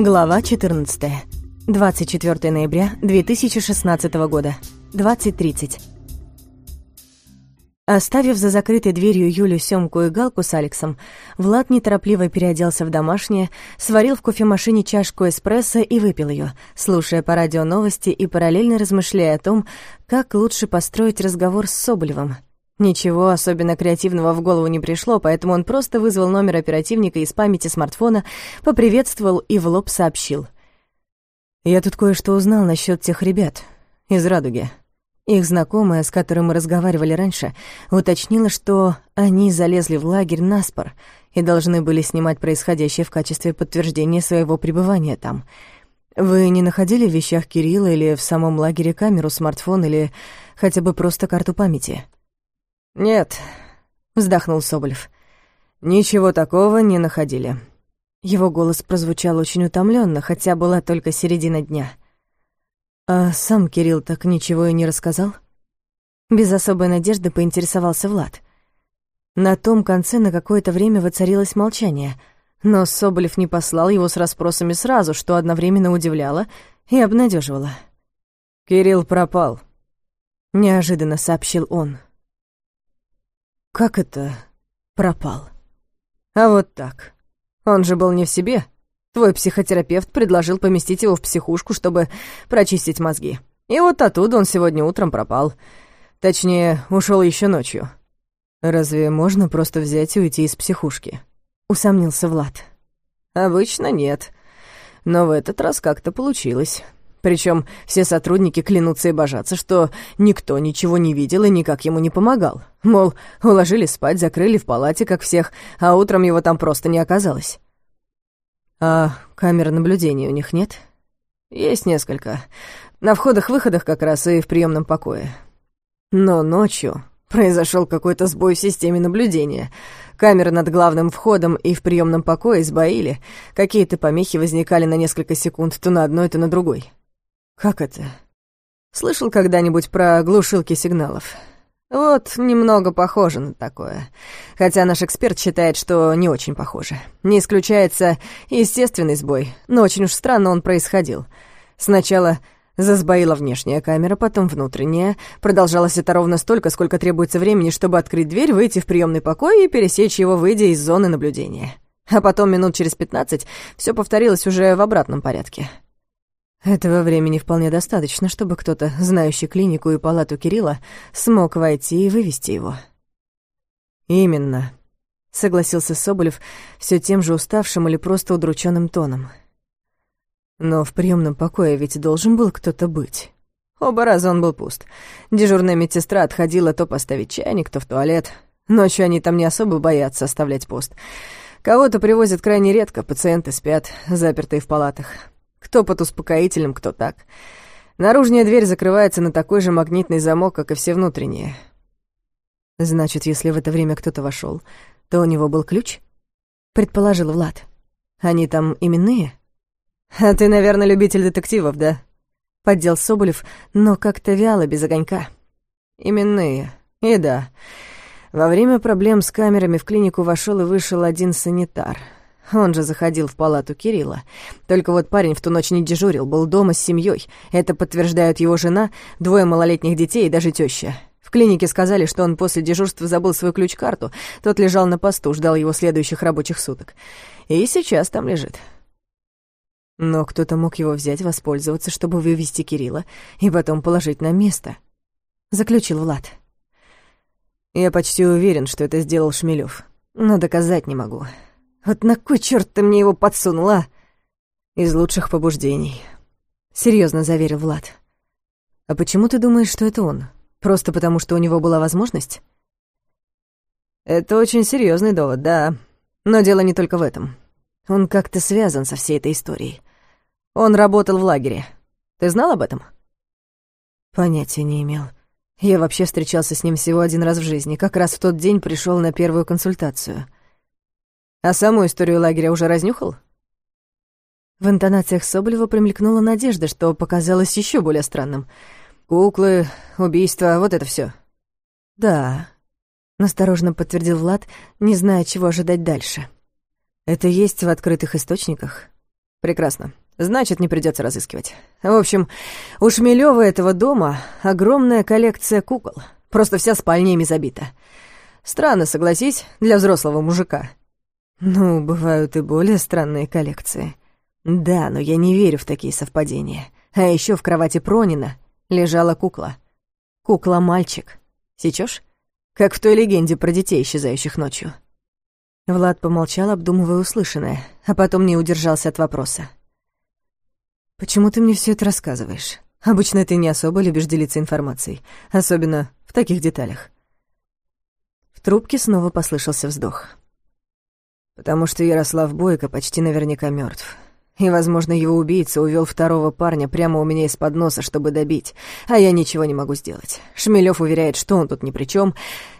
Глава 14. 24 ноября 2016 года. 20.30. Оставив за закрытой дверью Юлю, Сёмку и Галку с Алексом, Влад неторопливо переоделся в домашнее, сварил в кофемашине чашку эспрессо и выпил ее, слушая по радио новости и параллельно размышляя о том, как лучше построить разговор с Соболевым — Ничего особенно креативного в голову не пришло, поэтому он просто вызвал номер оперативника из памяти смартфона, поприветствовал и в лоб сообщил. «Я тут кое-что узнал насчет тех ребят из «Радуги». Их знакомая, с которой мы разговаривали раньше, уточнила, что они залезли в лагерь наспор и должны были снимать происходящее в качестве подтверждения своего пребывания там. Вы не находили в вещах Кирилла или в самом лагере камеру, смартфон или хотя бы просто карту памяти?» «Нет», — вздохнул Соболев. «Ничего такого не находили». Его голос прозвучал очень утомленно, хотя была только середина дня. «А сам Кирилл так ничего и не рассказал?» Без особой надежды поинтересовался Влад. На том конце на какое-то время воцарилось молчание, но Соболев не послал его с расспросами сразу, что одновременно удивляло и обнадеживало. «Кирилл пропал», — неожиданно сообщил он. Как это пропал? А вот так. Он же был не в себе. Твой психотерапевт предложил поместить его в психушку, чтобы прочистить мозги. И вот оттуда он сегодня утром пропал. Точнее, ушел еще ночью. Разве можно просто взять и уйти из психушки? Усомнился Влад. Обычно нет. Но в этот раз как-то получилось. Причем все сотрудники клянутся и божатся, что никто ничего не видел и никак ему не помогал. Мол, уложили спать, закрыли в палате, как всех, а утром его там просто не оказалось. А камер наблюдения у них нет? Есть несколько. На входах-выходах как раз и в приемном покое. Но ночью произошел какой-то сбой в системе наблюдения. Камеры над главным входом и в приемном покое сбоили. Какие-то помехи возникали на несколько секунд то на одной, то на другой. Как это? Слышал когда-нибудь про глушилки сигналов? Вот, немного похоже на такое. Хотя наш эксперт считает, что не очень похоже. Не исключается естественный сбой, но очень уж странно он происходил. Сначала засбоила внешняя камера, потом внутренняя. Продолжалось это ровно столько, сколько требуется времени, чтобы открыть дверь, выйти в приемный покой и пересечь его, выйдя из зоны наблюдения. А потом минут через пятнадцать все повторилось уже в обратном порядке. Этого времени вполне достаточно, чтобы кто-то, знающий клинику и палату Кирилла, смог войти и вывести его. «Именно», — согласился Соболев все тем же уставшим или просто удрученным тоном. «Но в приемном покое ведь должен был кто-то быть». Оба раза он был пуст. Дежурная медсестра отходила то поставить чайник, то в туалет. Ночью они там не особо боятся оставлять пост. Кого-то привозят крайне редко, пациенты спят, запертые в палатах. Кто под успокоителем, кто так. Наружная дверь закрывается на такой же магнитный замок, как и все внутренние. Значит, если в это время кто-то вошел, то у него был ключ? Предположил Влад. Они там именные? А ты, наверное, любитель детективов, да? Поддел Соболев, но как-то вяло, без огонька. Именные. И да. Во время проблем с камерами в клинику вошел и вышел один санитар — он же заходил в палату Кирилла. Только вот парень в ту ночь не дежурил, был дома с семьей. Это подтверждают его жена, двое малолетних детей и даже теща. В клинике сказали, что он после дежурства забыл свою ключ-карту. Тот лежал на посту, ждал его следующих рабочих суток. И сейчас там лежит. Но кто-то мог его взять, воспользоваться, чтобы вывести Кирилла и потом положить на место. Заключил Влад. Я почти уверен, что это сделал Шмелёв, но доказать не могу. Вот на кой черт ты мне его подсунула? Из лучших побуждений. Серьезно заверил Влад. А почему ты думаешь, что это он? Просто потому, что у него была возможность? Это очень серьезный довод, да. Но дело не только в этом. Он как-то связан со всей этой историей. Он работал в лагере. Ты знал об этом? Понятия не имел. Я вообще встречался с ним всего один раз в жизни. Как раз в тот день пришел на первую консультацию — а саму историю лагеря уже разнюхал? В интонациях Соболева промелькнула надежда, что показалось еще более странным. Куклы, убийства, вот это все. Да, насторожно подтвердил Влад, не зная, чего ожидать дальше. Это есть в открытых источниках? Прекрасно. Значит, не придется разыскивать. В общем, у Шмелёва этого дома огромная коллекция кукол. Просто вся спальня ими забита. Странно, согласись, для взрослого мужика. Ну, бывают и более странные коллекции. Да, но я не верю в такие совпадения. А еще в кровати Пронина лежала кукла. Кукла-мальчик. Сечешь? Как в той легенде про детей, исчезающих ночью. Влад помолчал, обдумывая услышанное, а потом не удержался от вопроса. «Почему ты мне все это рассказываешь? Обычно ты не особо любишь делиться информацией, особенно в таких деталях». В трубке снова послышался вздох. «Потому что Ярослав Бойко почти наверняка мертв. И, возможно, его убийца увел второго парня прямо у меня из-под носа, чтобы добить, а я ничего не могу сделать. Шмелев уверяет, что он тут ни при чем,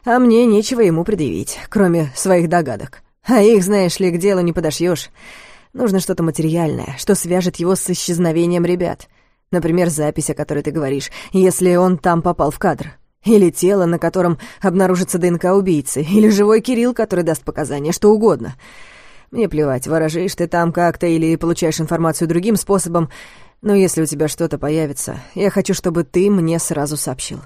а мне нечего ему предъявить, кроме своих догадок. А их, знаешь ли, к делу не подошьешь. Нужно что-то материальное, что свяжет его с исчезновением ребят. Например, запись, о которой ты говоришь, если он там попал в кадр. Или тело, на котором обнаружится ДНК убийцы, или живой Кирилл, который даст показания, что угодно — мне плевать, ворожишь ты там как-то или получаешь информацию другим способом, но если у тебя что-то появится, я хочу, чтобы ты мне сразу сообщил.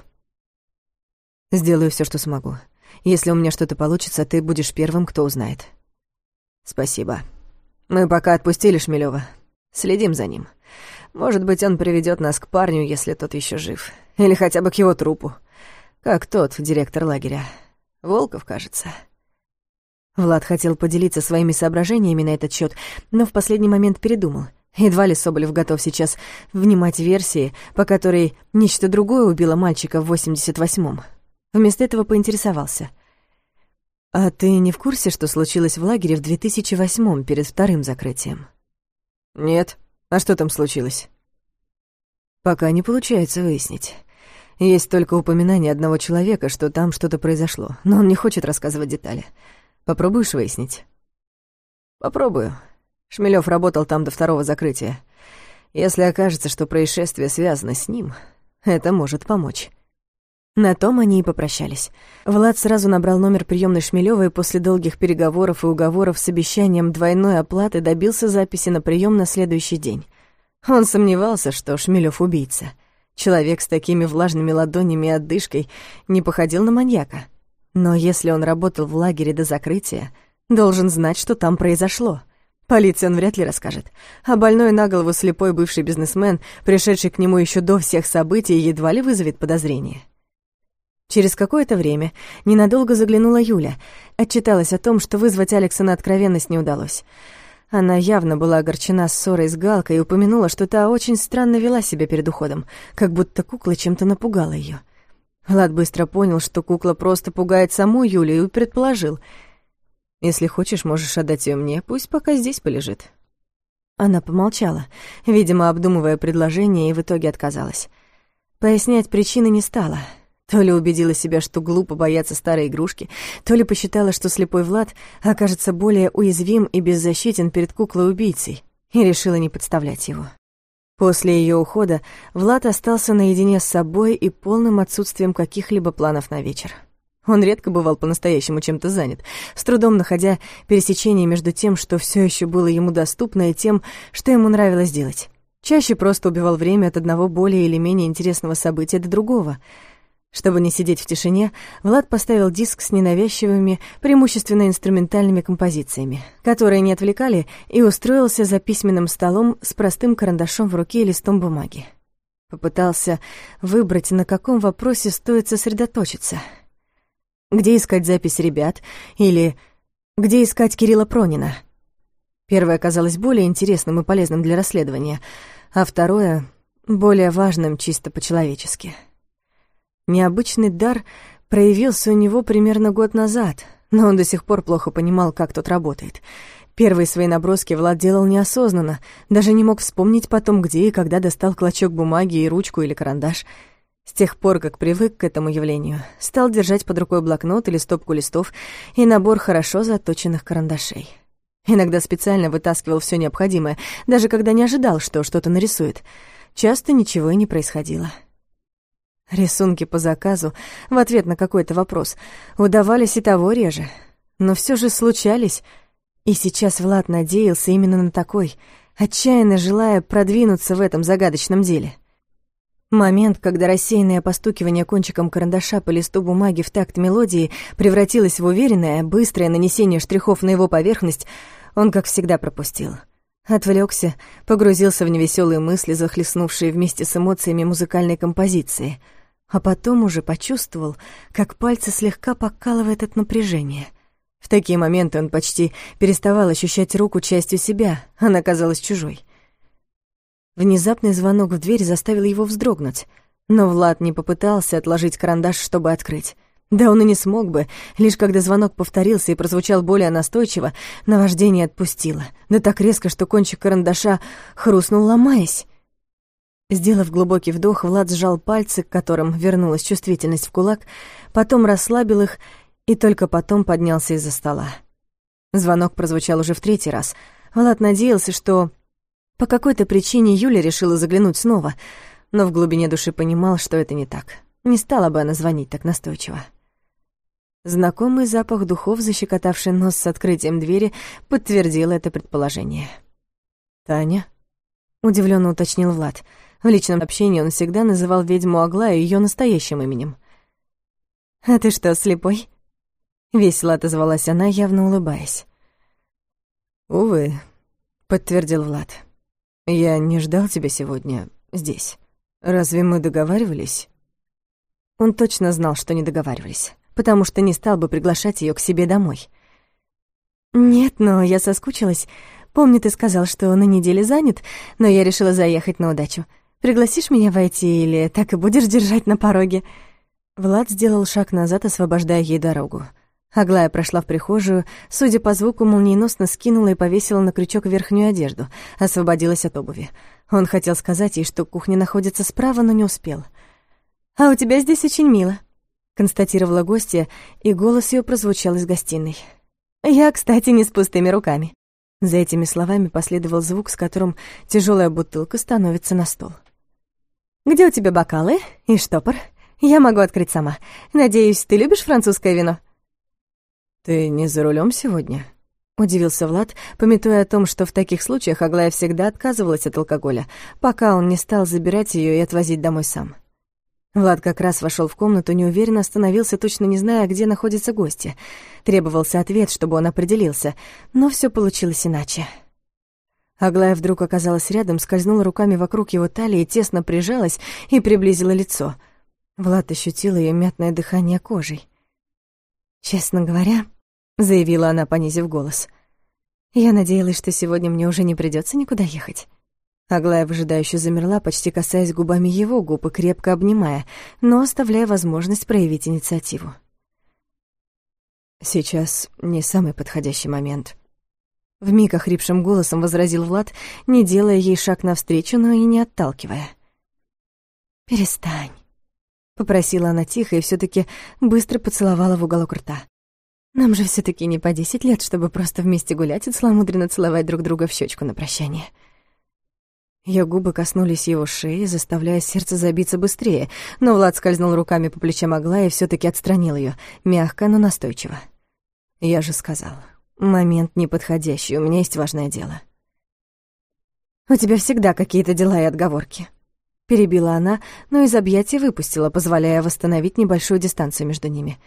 Сделаю все, что смогу. Если у меня что-то получится, ты будешь первым, кто узнает. Спасибо. Мы пока отпустили Шмелева. Следим за ним. Может быть, он приведет нас к парню, если тот еще жив. Или хотя бы к его трупу. Как тот, директор лагеря. Волков, кажется. Влад хотел поделиться своими соображениями на этот счет, но в последний момент передумал. Едва ли Соболев готов сейчас внимать версии, по которой нечто другое убило мальчика в 88-м. Вместо этого поинтересовался. «А ты не в курсе, что случилось в лагере в 2008-м, перед вторым закрытием?» «Нет. А что там случилось?» «Пока не получается выяснить. Есть только упоминание одного человека, что там что-то произошло, но он не хочет рассказывать детали». Попробуешь выяснить?» «Попробую. Шмелёв работал там до второго закрытия. Если окажется, что происшествие связано с ним, это может помочь». На том они и попрощались. Влад сразу набрал номер приемной Шмелёва и после долгих переговоров и уговоров с обещанием двойной оплаты добился записи на прием на следующий день. Он сомневался, что Шмелёв убийца. Человек с такими влажными ладонями и отдышкой не походил на маньяка. Но если он работал в лагере до закрытия, должен знать, что там произошло. Полиции он вряд ли расскажет. А больной на голову слепой бывший бизнесмен, пришедший к нему еще до всех событий, едва ли вызовет подозрение. Через какое-то время ненадолго заглянула Юля, отчиталась о том, что вызвать Алекса на откровенность не удалось. Она явно была огорчена ссорой с Галкой и упомянула, что та очень странно вела себя перед уходом, как будто кукла чем-то напугала ее. Влад быстро понял, что кукла просто пугает саму Юлю и предположил. «Если хочешь, можешь отдать ее мне, пусть пока здесь полежит». Она помолчала, видимо, обдумывая предложение, и в итоге отказалась. Пояснять причины не стала. То ли убедила себя, что глупо бояться старой игрушки, то ли посчитала, что слепой Влад окажется более уязвим и беззащитен перед куклой-убийцей, и решила не подставлять его. После ее ухода Влад остался наедине с собой и полным отсутствием каких-либо планов на вечер. Он редко бывал по-настоящему чем-то занят, с трудом находя пересечение между тем, что все еще было ему доступно, и тем, что ему нравилось делать. Чаще просто убивал время от одного более или менее интересного события до другого — чтобы не сидеть в тишине, Влад поставил диск с ненавязчивыми, преимущественно инструментальными композициями, которые не отвлекали, и устроился за письменным столом с простым карандашом в руке и листом бумаги. Попытался выбрать, на каком вопросе стоит сосредоточиться. Где искать запись ребят или где искать Кирилла Пронина? Первое оказалось более интересным и полезным для расследования, а второе — более важным чисто по-человечески — Необычный дар проявился у него примерно год назад, но он до сих пор плохо понимал, как тот работает. Первые свои наброски Влад делал неосознанно, даже не мог вспомнить потом, где и когда достал клочок бумаги и ручку или карандаш. С тех пор, как привык к этому явлению, стал держать под рукой блокнот или стопку листов и набор хорошо заточенных карандашей. Иногда специально вытаскивал все необходимое, даже когда не ожидал, что что-то нарисует. Часто ничего и не происходило. Рисунки по заказу в ответ на какой-то вопрос удавались и того реже, но все же случались, и сейчас Влад надеялся именно на такой, отчаянно желая продвинуться в этом загадочном деле. Момент, когда рассеянное постукивание кончиком карандаша по листу бумаги в такт мелодии превратилось в уверенное, быстрое нанесение штрихов на его поверхность, он, как всегда, пропустил. Отвлекся, погрузился в невеселые мысли, захлестнувшие вместе с эмоциями музыкальной композиции, а потом уже почувствовал, как пальцы слегка покалывает от напряжения. В такие моменты он почти переставал ощущать руку частью себя, она казалась чужой — Внезапный звонок в дверь заставил его вздрогнуть, но Влад не попытался отложить карандаш, чтобы открыть. Да он и не смог бы, лишь когда звонок повторился и прозвучал более настойчиво, наваждение отпустило, да так резко, что кончик карандаша хрустнул, ломаясь. Сделав глубокий вдох, Влад сжал пальцы, к которым вернулась чувствительность в кулак, потом расслабил их и только потом поднялся из-за стола. Звонок прозвучал уже в третий раз. Влад надеялся, что по какой-то причине Юля решила заглянуть снова, но в глубине души понимал, что это не так. Не стала бы она звонить так настойчиво. Знакомый запах духов, защекотавший нос с открытием двери, подтвердил это предположение. «Таня?» — удивленно уточнил Влад. В личном общении он всегда называл ведьму Аглаю ее настоящим именем. «А ты что, слепой?» — весело отозвалась она, явно улыбаясь. «Увы», — подтвердил Влад. «Я не ждал тебя сегодня здесь. Разве мы договаривались?» Он точно знал, что не договаривались, потому что не стал бы приглашать ее к себе домой. «Нет, но я соскучилась. Помню, ты сказал, что на неделе занят, но я решила заехать на удачу. Пригласишь меня войти или так и будешь держать на пороге?» Влад сделал шаг назад, освобождая ей дорогу. Аглая прошла в прихожую, судя по звуку, молниеносно скинула и повесила на крючок верхнюю одежду, освободилась от обуви. Он хотел сказать ей, что кухня находится справа, но не успел. «А у тебя здесь очень мило», — констатировала гостья, и голос ее прозвучал из гостиной. «Я, кстати, не с пустыми руками». За этими словами последовал звук, с которым тяжелая бутылка становится на стол. «Где у тебя бокалы и штопор? Я могу открыть сама. Надеюсь, ты любишь французское вино?» «Ты не за рулем сегодня?» — удивился Влад, пометуя о том, что в таких случаях Аглая всегда отказывалась от алкоголя, пока он не стал забирать ее и отвозить домой сам. Влад как раз вошел в комнату, неуверенно остановился, точно не зная, где находится гостья. Требовался ответ, чтобы он определился, но все получилось иначе. Аглая вдруг оказалась рядом, скользнула руками вокруг его талии, тесно прижалась и приблизила лицо. Влад ощутил ее мятное дыхание кожей. «Честно говоря», — заявила она, понизив голос, «я надеялась, что сегодня мне уже не придется никуда ехать». Аглая выжидающе замерла, почти касаясь губами его губ и крепко обнимая, но оставляя возможность проявить инициативу. «Сейчас не самый подходящий момент», — вмиг охрипшим голосом возразил Влад, не делая ей шаг навстречу, но и не отталкивая. «Перестань», — попросила она тихо и все таки быстро поцеловала в уголок рта. «Нам же все таки не по десять лет, чтобы просто вместе гулять и целомудренно целовать друг друга в щечку на прощание». Ее губы коснулись его шеи, заставляя сердце забиться быстрее, но Влад скользнул руками по плечам Аглая и все таки отстранил ее, мягко, но настойчиво. «Я же сказал, момент неподходящий, у меня есть важное дело». «У тебя всегда какие-то дела и отговорки», Перебила она, но из объятия выпустила, позволяя восстановить небольшую дистанцию между ними.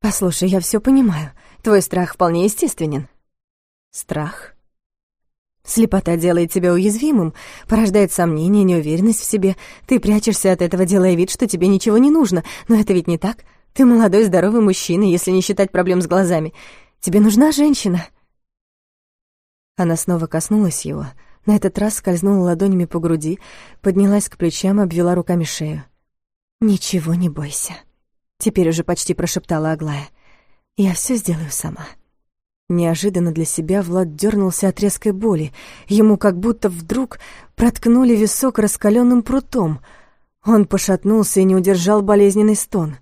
«Послушай, я все понимаю. Твой страх вполне естественен». «Страх?» Слепота делает тебя уязвимым, порождает сомнения, неуверенность в себе. Ты прячешься от этого, делая вид, что тебе ничего не нужно. Но это ведь не так. Ты молодой, здоровый мужчина, если не считать проблем с глазами. Тебе нужна женщина. Она снова коснулась его, на этот раз скользнула ладонями по груди, поднялась к плечам и обвела руками шею. «Ничего не бойся», — теперь уже почти прошептала Аглая. «Я все сделаю сама». Неожиданно для себя Влад дернулся от резкой боли. Ему как будто вдруг проткнули висок раскаленным прутом. Он пошатнулся и не удержал болезненный стон.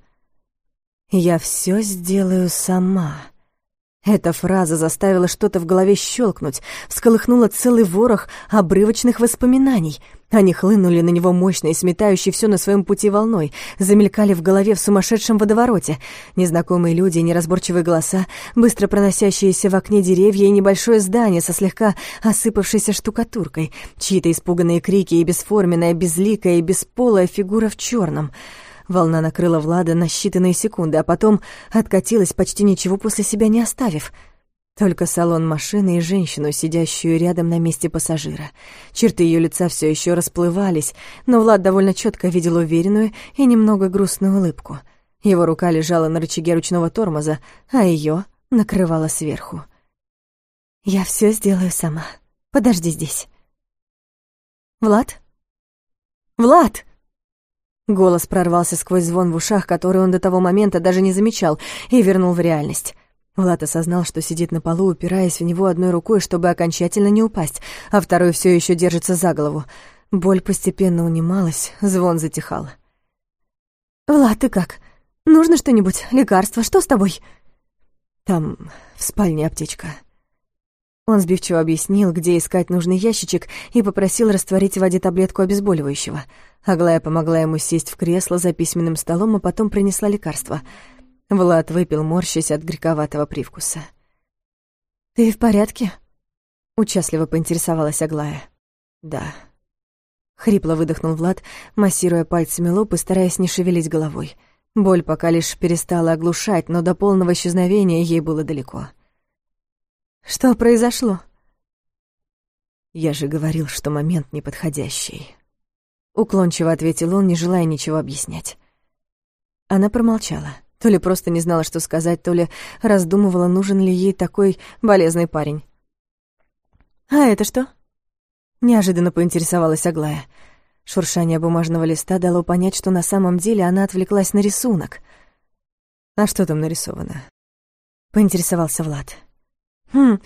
«Я все сделаю сама». Эта фраза заставила что-то в голове щелкнуть, всколыхнула целый ворох обрывочных воспоминаний. Они хлынули на него мощной, сметающей все на своем пути волной, замелькали в голове в сумасшедшем водовороте. Незнакомые люди, неразборчивые голоса, быстро проносящиеся в окне деревья и небольшое здание со слегка осыпавшейся штукатуркой, чьи-то испуганные крики и бесформенная, безликая и бесполая фигура в черном. Волна накрыла Влада на считанные секунды, а потом откатилась, почти ничего после себя не оставив — только салон машины и женщину, сидящую рядом на месте пассажира. Черты ее лица все еще расплывались, но Влад довольно четко видел уверенную и немного грустную улыбку. Его рука лежала на рычаге ручного тормоза, а ее накрывала сверху. «Я все сделаю сама. Подожди здесь». «Влад? Влад!» Голос прорвался сквозь звон в ушах, который он до того момента даже не замечал, и вернул в реальность. Влад осознал, что сидит на полу, упираясь в него одной рукой, чтобы окончательно не упасть, а второй все еще держится за голову. Боль постепенно унималась, звон затихал. «Влад, ты как? Нужно что-нибудь? Лекарство? Что с тобой?» «Там в спальне аптечка». Он сбивчиво объяснил, где искать нужный ящичек, и попросил растворить в воде таблетку обезболивающего. Аглая помогла ему сесть в кресло за письменным столом, а потом принесла лекарство — Влад выпил, морщась от грековатого привкуса. «Ты в порядке?» — участливо поинтересовалась Аглая. «Да». Хрипло выдохнул Влад, массируя пальцами лоб и стараясь не шевелить головой. Боль пока лишь перестала оглушать, но до полного исчезновения ей было далеко. «Что произошло?» «Я же говорил, что момент неподходящий». Уклончиво ответил он, не желая ничего объяснять. Она промолчала. То ли просто не знала, что сказать, то ли раздумывала, нужен ли ей такой болезный парень. «А это что?» Неожиданно поинтересовалась Аглая. Шуршание бумажного листа дало понять, что на самом деле она отвлеклась на рисунок. «А что там нарисовано?» Поинтересовался Влад. «Хм,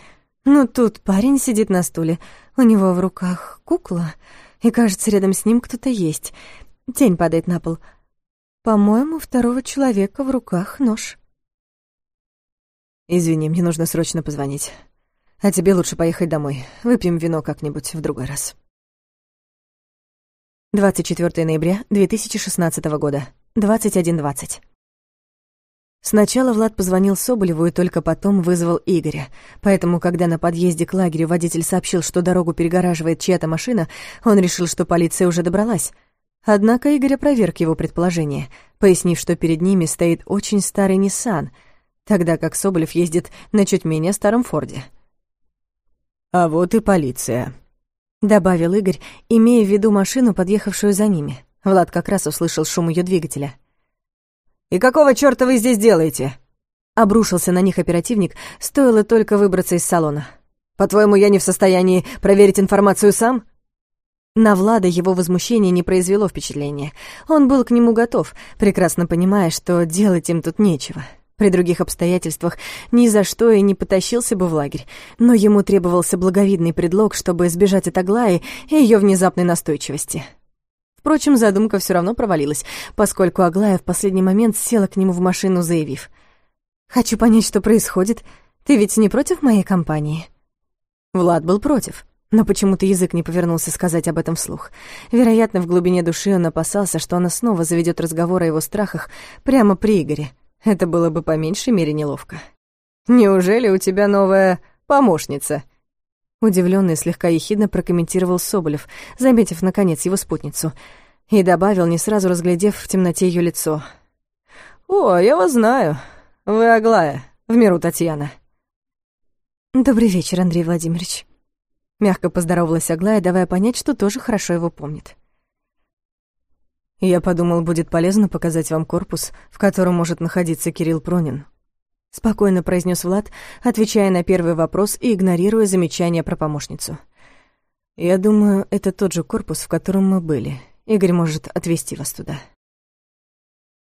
ну тут парень сидит на стуле, у него в руках кукла, и, кажется, рядом с ним кто-то есть. Тень падает на пол, по-моему, второго человека в руках нож. Извини, мне нужно срочно позвонить. А тебе лучше поехать домой. Выпьем вино как-нибудь в другой раз. 24 ноября 2016 года, 21.20. Сначала Влад позвонил Соболеву и только потом вызвал Игоря. Поэтому, когда на подъезде к лагерю водитель сообщил, что дорогу перегораживает чья-то машина, он решил, что полиция уже добралась — Однако Игорь опроверг его предположение, пояснив, что перед ними стоит очень старый Ниссан, тогда как Соболев ездит на чуть менее старом Форде. «А вот и полиция», — добавил Игорь, имея в виду машину, подъехавшую за ними. Влад как раз услышал шум ее двигателя. «И какого чёрта вы здесь делаете?» Обрушился на них оперативник, стоило только выбраться из салона. «По-твоему, я не в состоянии проверить информацию сам?» На Влада его возмущение не произвело впечатления. Он был к нему готов, прекрасно понимая, что делать им тут нечего. При других обстоятельствах ни за что и не потащился бы в лагерь, но ему требовался благовидный предлог, чтобы сбежать от Аглаи и ее внезапной настойчивости. Впрочем, задумка все равно провалилась, поскольку Аглая в последний момент села к нему в машину, заявив. «Хочу понять, что происходит. Ты ведь не против моей компании?» Влад был против. Но почему-то язык не повернулся сказать об этом вслух. Вероятно, в глубине души он опасался, что она снова заведет разговор о его страхах прямо при Игоре. Это было бы по меньшей мере неловко. «Неужели у тебя новая помощница?» Удивлённый слегка ехидно прокомментировал Соболев, заметив, наконец, его спутницу, и добавил, не сразу разглядев в темноте её лицо. «О, я вас знаю. Вы Аглая, в миру Татьяна». «Добрый вечер, Андрей Владимирович», Мягко поздоровалась Аглая, давая понять, что тоже хорошо его помнит. «Я подумал, будет полезно показать вам корпус, в котором может находиться Кирилл Пронин», — спокойно произнес Влад, отвечая на первый вопрос и игнорируя замечание про помощницу. «Я думаю, это тот же корпус, в котором мы были. Игорь может отвезти вас туда».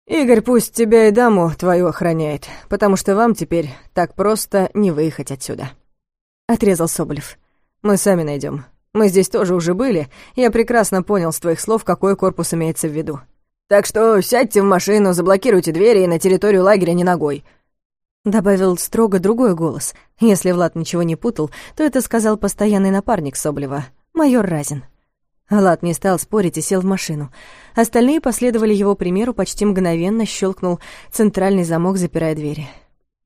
«Игорь пусть тебя и даму твою охраняет, потому что вам теперь так просто не выехать отсюда», — отрезал Соболев. Мы сами найдем. Мы здесь тоже уже были. Я прекрасно понял с твоих слов, какой корпус имеется в виду. Так что сядьте в машину, заблокируйте двери и на территорию лагеря не ногой». Добавил строго другой голос. Если Влад ничего не путал, то это сказал постоянный напарник Соблева, майор Разин. Влад не стал спорить и сел в машину. Остальные последовали его примеру, почти мгновенно щелкнул центральный замок, запирая двери.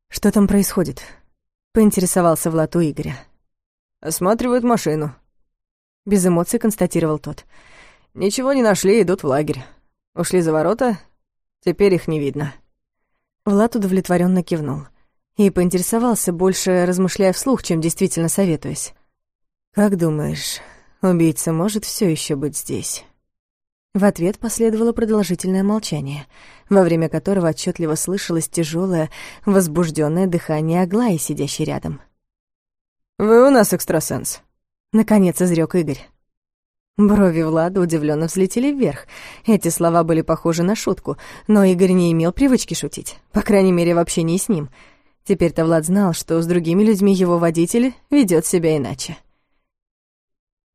«Что там происходит?» — поинтересовался Влад у Игоря. «Осматривают машину», — без эмоций констатировал тот. «Ничего не нашли, идут в лагерь. Ушли за ворота, теперь их не видно». Влад удовлетворенно кивнул и поинтересовался, больше размышляя вслух, чем действительно советуясь. «Как думаешь, убийца может все еще быть здесь?» В ответ последовало продолжительное молчание, во время которого отчетливо слышалось тяжелое, возбужденное дыхание Аглаи, сидящей рядом. «Вы у нас экстрасенс», — наконец изрек Игорь. Брови Влада удивленно взлетели вверх. Эти слова были похожи на шутку, но Игорь не имел привычки шутить, по крайней мере, в общении с ним. Теперь-то Влад знал, что с другими людьми его водитель ведет себя иначе.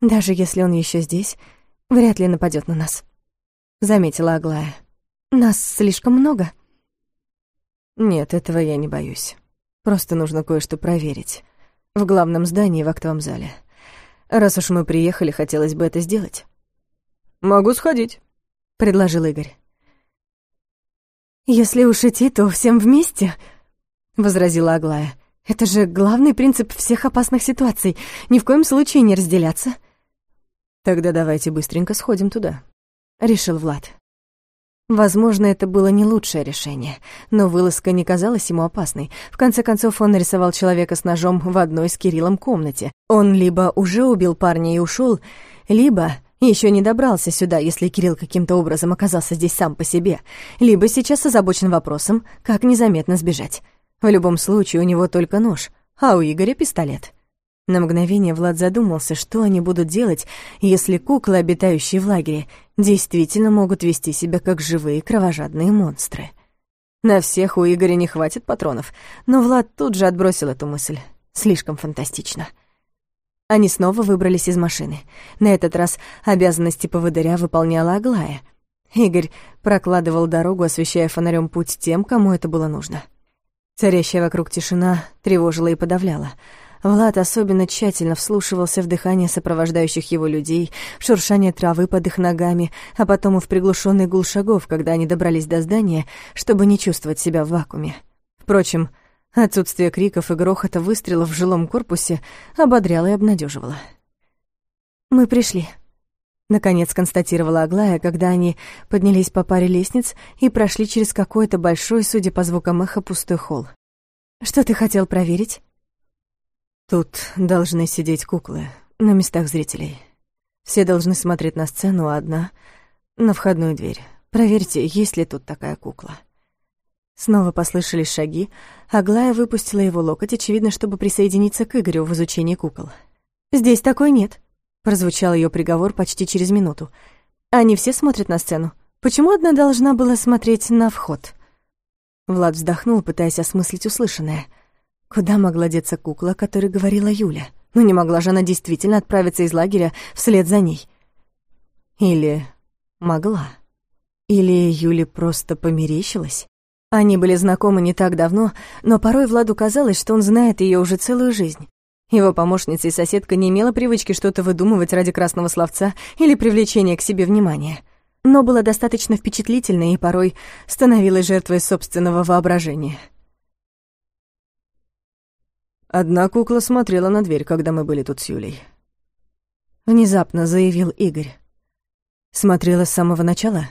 «Даже если он еще здесь, вряд ли нападет на нас», — заметила Аглая. «Нас слишком много». «Нет, этого я не боюсь. Просто нужно кое-что проверить. В главном здании в актовом зале». Раз уж мы приехали, хотелось бы это сделать. «Могу сходить», — предложил Игорь. «Если уж идти, то всем вместе», — возразила Аглая. «Это же главный принцип всех опасных ситуаций. Ни в коем случае не разделяться». «Тогда давайте быстренько сходим туда», — решил Влад. Возможно, это было не лучшее решение, но вылазка не казалась ему опасной. В конце концов, он нарисовал человека с ножом в одной с Кириллом комнате. Он либо уже убил парня и ушел, либо еще не добрался сюда, если Кирилл каким-то образом оказался здесь сам по себе, либо сейчас озабочен вопросом, как незаметно сбежать. В любом случае, у него только нож, а у Игоря пистолет. На мгновение Влад задумался, что они будут делать, если куклы, обитающие в лагере, действительно могут вести себя как живые кровожадные монстры. На всех у Игоря не хватит патронов, но Влад тут же отбросил эту мысль. Слишком фантастично. Они снова выбрались из машины. На этот раз обязанности поводыря выполняла Аглая. Игорь прокладывал дорогу, освещая фонарем путь тем, кому это было нужно. Царящая вокруг тишина тревожила и подавляла — Влад особенно тщательно вслушивался в дыхание сопровождающих его людей, в шуршание травы под их ногами, а потом и в приглушенный гул шагов, когда они добрались до здания, чтобы не чувствовать себя в вакууме. Впрочем, отсутствие криков и грохота выстрелов в жилом корпусе ободряло и обнадеживало. «Мы пришли», — наконец констатировала Аглая, когда они поднялись по паре лестниц и прошли через какой-то большой, судя по звукам эха, пустой холл. «Что ты хотел проверить?» Тут должны сидеть куклы на местах зрителей. Все должны смотреть на сцену, а одна — на входную дверь. Проверьте, есть ли тут такая кукла. Снова послышались шаги, а Глая выпустила его локоть, очевидно, чтобы присоединиться к Игорю в изучении кукол. «Здесь такой нет», — прозвучал ее приговор почти через минуту. «Они все смотрят на сцену. Почему одна должна была смотреть на вход?» Влад вздохнул, пытаясь осмыслить услышанное — Куда могла деться кукла, о которой говорила Юля? Ну не могла же она действительно отправиться из лагеря вслед за ней. Или могла. Или Юле просто померещилась. Они были знакомы не так давно, но порой Владу казалось, что он знает ее уже целую жизнь. Его помощница и соседка не имела привычки что-то выдумывать ради красного словца или привлечения к себе внимания, но была достаточно впечатлительной и порой становилась жертвой собственного воображения — Одна кукла смотрела на дверь, когда мы были тут с Юлей. Внезапно заявил Игорь. Смотрела с самого начала?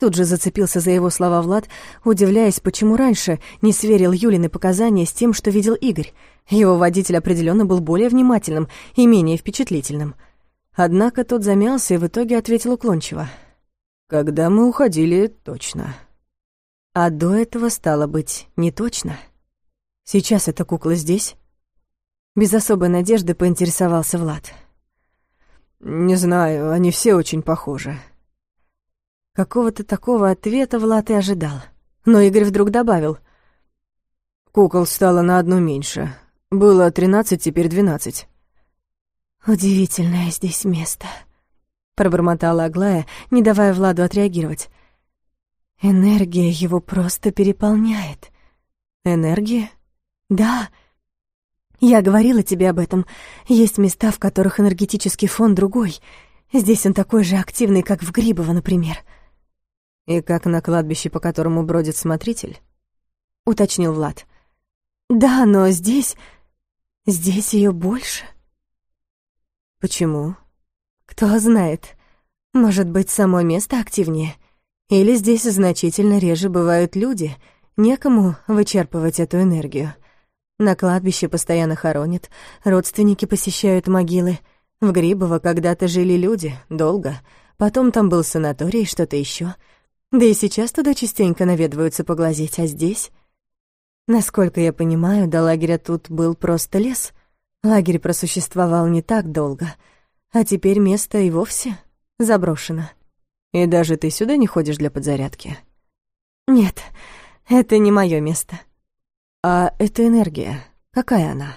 Тут же зацепился за его слова Влад, удивляясь, почему раньше не сверил Юлины показания с тем, что видел Игорь. Его водитель определенно был более внимательным и менее впечатлительным. Однако тот замялся и в итоге ответил уклончиво. «Когда мы уходили, точно». А до этого стало быть не точно. Сейчас эта кукла здесь? Без особой надежды поинтересовался Влад. «Не знаю, они все очень похожи». Какого-то такого ответа Влад и ожидал. Но Игорь вдруг добавил. «Кукол стало на одну меньше. Было тринадцать, теперь двенадцать». «Удивительное здесь место», — пробормотала Аглая, не давая Владу отреагировать. «Энергия его просто переполняет». «Энергия?» «Да», я говорила тебе об этом. Есть места, в которых энергетический фон другой. Здесь он такой же активный, как в Грибово, например. И как на кладбище, по которому бродит смотритель? Уточнил Влад. Да, но здесь... Здесь ее больше. Почему? Кто знает. Может быть, само место активнее? Или здесь значительно реже бывают люди, некому вычерпывать эту энергию. На кладбище постоянно хоронят, родственники посещают могилы. В Грибово когда-то жили люди, долго. Потом там был санаторий, что-то еще. Да и сейчас туда частенько наведываются поглазеть, а здесь... Насколько я понимаю, до лагеря тут был просто лес. Лагерь просуществовал не так долго, а теперь место и вовсе заброшено. И даже ты сюда не ходишь для подзарядки? Нет, это не мое место. А эта энергия, какая она?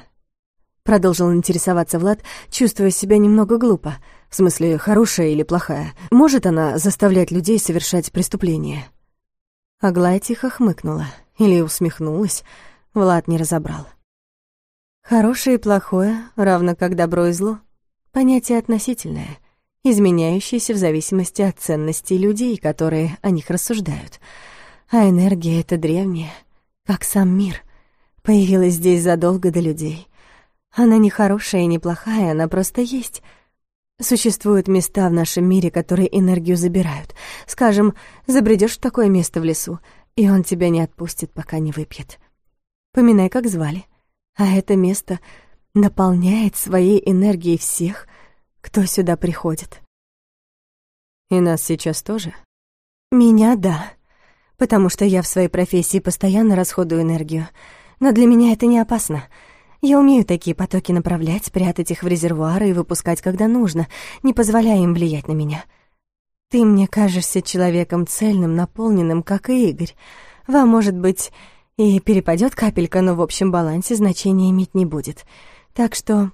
Продолжил интересоваться Влад, чувствуя себя немного глупо. В смысле, хорошая или плохая? Может она заставлять людей совершать преступления? Аглая тихо хмыкнула. Или усмехнулась. Влад не разобрал. Хорошее и плохое, равно как добро и зло, понятие относительное, изменяющееся в зависимости от ценностей людей, которые о них рассуждают. А энергия — это древняя, как сам мир — Появилась здесь задолго до людей. Она не хорошая и не плохая, она просто есть. Существуют места в нашем мире, которые энергию забирают. Скажем, забредешь в такое место в лесу, и он тебя не отпустит, пока не выпьет. Поминай, как звали. А это место наполняет своей энергией всех, кто сюда приходит. И нас сейчас тоже? Меня — да, потому что я в своей профессии постоянно расходую энергию — но для меня это не опасно. Я умею такие потоки направлять, прятать их в резервуары и выпускать, когда нужно, не позволяя им влиять на меня. Ты мне кажешься человеком цельным, наполненным, как и Игорь. Вам, может быть, и перепадет капелька, но в общем балансе значения иметь не будет. Так что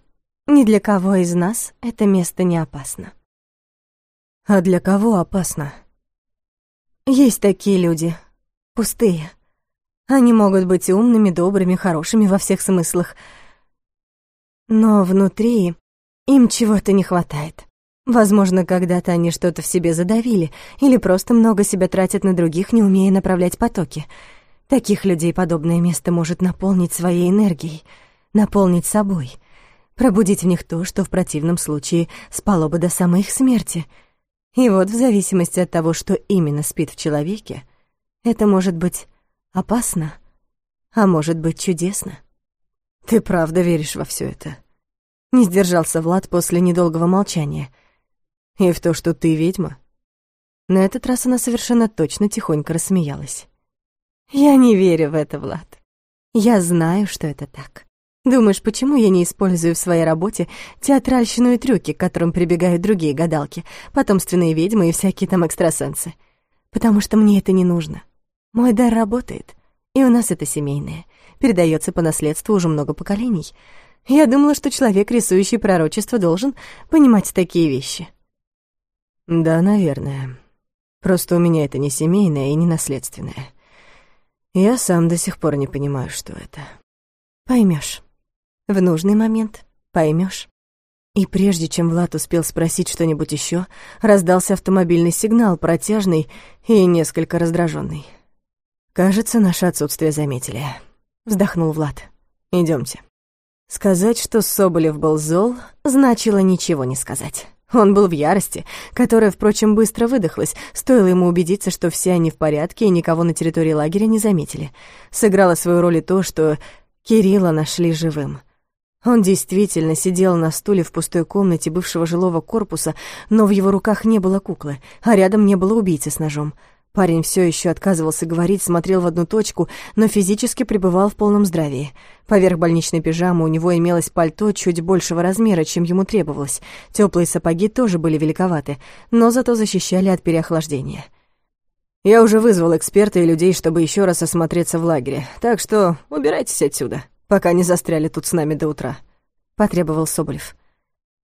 ни для кого из нас это место не опасно. А для кого опасно? Есть такие люди, пустые, они могут быть умными, добрыми, хорошими во всех смыслах. Но внутри им чего-то не хватает. Возможно, когда-то они что-то в себе задавили или просто много себя тратят на других, не умея направлять потоки. Таких людей подобное место может наполнить своей энергией, наполнить собой, пробудить в них то, что в противном случае спало бы до самой их смерти. И вот в зависимости от того, что именно спит в человеке, это может быть Опасно, а может быть чудесно. Ты правда веришь во все это? Не сдержался Влад после недолгого молчания. И в то, что ты ведьма? На этот раз она совершенно точно тихонько рассмеялась. Я не верю в это, Влад. Я знаю, что это так. Думаешь, почему я не использую в своей работе театральщину и трюки, к которым прибегают другие гадалки, потомственные ведьмы и всякие там экстрасенсы? Потому что мне это не нужно. Мой дар работает, и у нас это семейное. Передается по наследству уже много поколений. Я думала, что человек, рисующий пророчество, должен понимать такие вещи. Да, наверное. Просто у меня это не семейное и не наследственное. Я сам до сих пор не понимаю, что это. Поймешь. В нужный момент поймешь. И прежде чем Влад успел спросить что-нибудь еще, раздался автомобильный сигнал, протяжный и несколько раздраженный. «Кажется, наше отсутствие заметили», — вздохнул Влад. Идемте. Сказать, что Соболев был зол, значило ничего не сказать. Он был в ярости, которая, впрочем, быстро выдохлась, стоило ему убедиться, что все они в порядке и никого на территории лагеря не заметили. Сыграло свою роль и то, что Кирилла нашли живым. Он действительно сидел на стуле в пустой комнате бывшего жилого корпуса, но в его руках не было куклы, а рядом не было убийцы с ножом — Парень все еще отказывался говорить, смотрел в одну точку, но физически пребывал в полном здравии. Поверх больничной пижамы у него имелось пальто чуть большего размера, чем ему требовалось. Теплые сапоги тоже были великоваты, но зато защищали от переохлаждения. «Я уже вызвал эксперта и людей, чтобы еще раз осмотреться в лагере, так что убирайтесь отсюда, пока не застряли тут с нами до утра», — потребовал Соболев.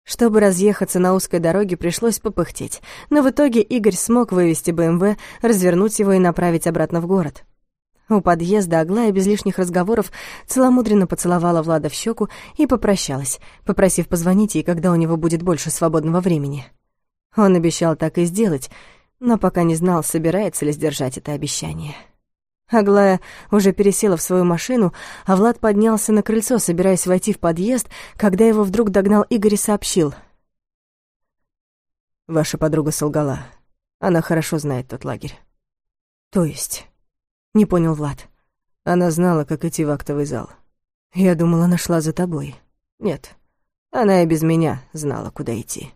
Чтобы разъехаться на узкой дороге, пришлось попыхтеть, но в итоге Игорь смог вывести БМВ, развернуть его и направить обратно в город. У подъезда Аглая без лишних разговоров целомудренно поцеловала Влада в щеку и попрощалась, попросив позвонить ей, когда у него будет больше свободного времени. Он обещал так и сделать, но пока не знал, собирается ли сдержать это обещание. Аглая уже пересела в свою машину, а Влад поднялся на крыльцо, собираясь войти в подъезд, когда его вдруг догнал Игорь и сообщил. «Ваша подруга солгала. Она хорошо знает тот лагерь». «То есть?» — не понял Влад. Она знала, как идти в актовый зал. Я думала, нашла за тобой. Нет, она и без меня знала, куда идти.